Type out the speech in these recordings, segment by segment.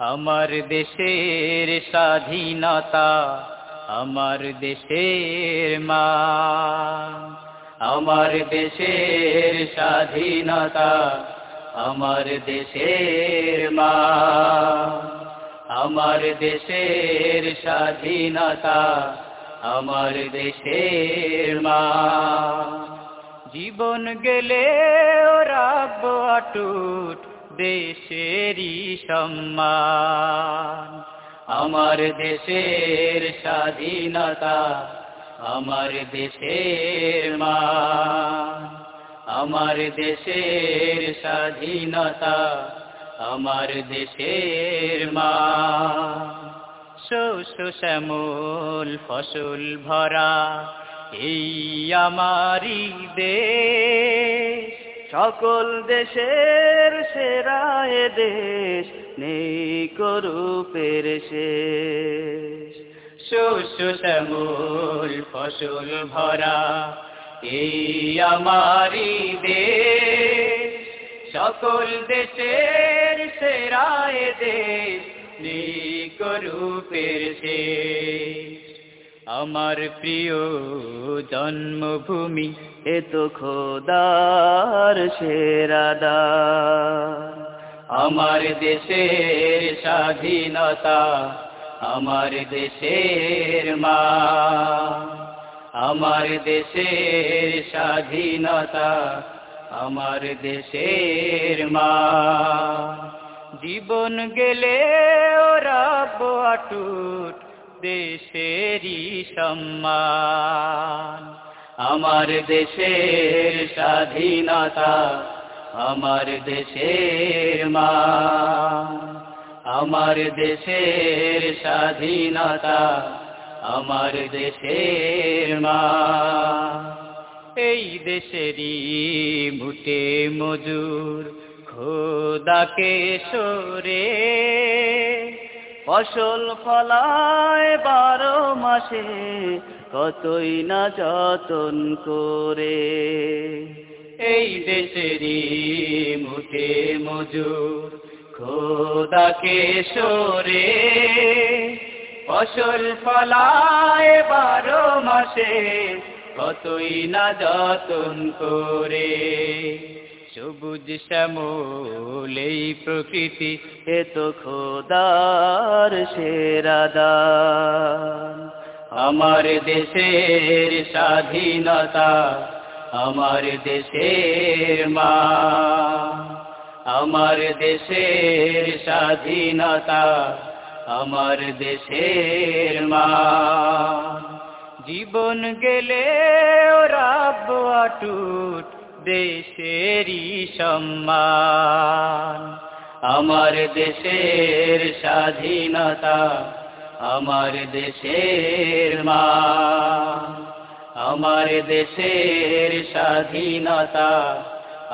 আমার দেশের স্বাধীনতা, আমার দেশের মা, আমার দেশের স্বাধীনতা, আমার দেশের মা, আমার দেশের স্বাধীনতা, আমার দেশের মা। জীবন গেলে রাখব অটুট দেশেরই সম্মান। আমার দেশের স্বাধীনতা, আমার দেশের মা আমার দেশের স্বাধীনতা, আমার দেশের মা শ্যামল, ফসল ভরা, এই আমারি দেশ। সকল দেশের সেরা এ দেশ নেই করুপের শেষ। শস্য শ্যামল ফসল ভরা এই আমারি দেশ। সকল দেশের সেরায় দেশ নিকরূপের শেষ। আমার প্রিয় জন্মভূমি, এ তো খোদার সেরা দান আমার দেশের স্বাধীনতা, আমার দেশের মা। আমার দেশের স্বাধীনতা, আমার দেশের মা। জীবন গেলে রাব আটুট দেশেরই সম্মান। আমার দেশের স্বাধীনতা, আমার দেশের মা আমার দেশের স্বাধীনতা, আমার দেশের মা এই দেশেরই মুটে মজুর, খোদাকে সরে। ফসল ফলায় বারো মাসে কতই না যতন করে। এই দেশেরই মুটে মজুর খোদাকে সরে। ফসল ফলায় বারো মাসে কতই না যতন করে। সবুজ শ্যামল, এই প্রকৃতি এ তো খোদার সেরা দান। আমার দেশের স্বাধীনতা, আমার দেশের মা। আমার দেশের স্বাধীনতা, আমার দেশের মা। জীবন গেলে রাব আটুট দেশেরই সম্মান। আমার দেশের স্বাধীনতা, আমার দেশের মা আমার দেশের স্বাধীনতা,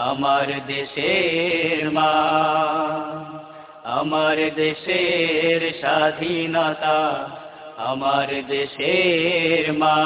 আমার দেশের মা আমার দেশের স্বাধীনতা, আমার দেশের মা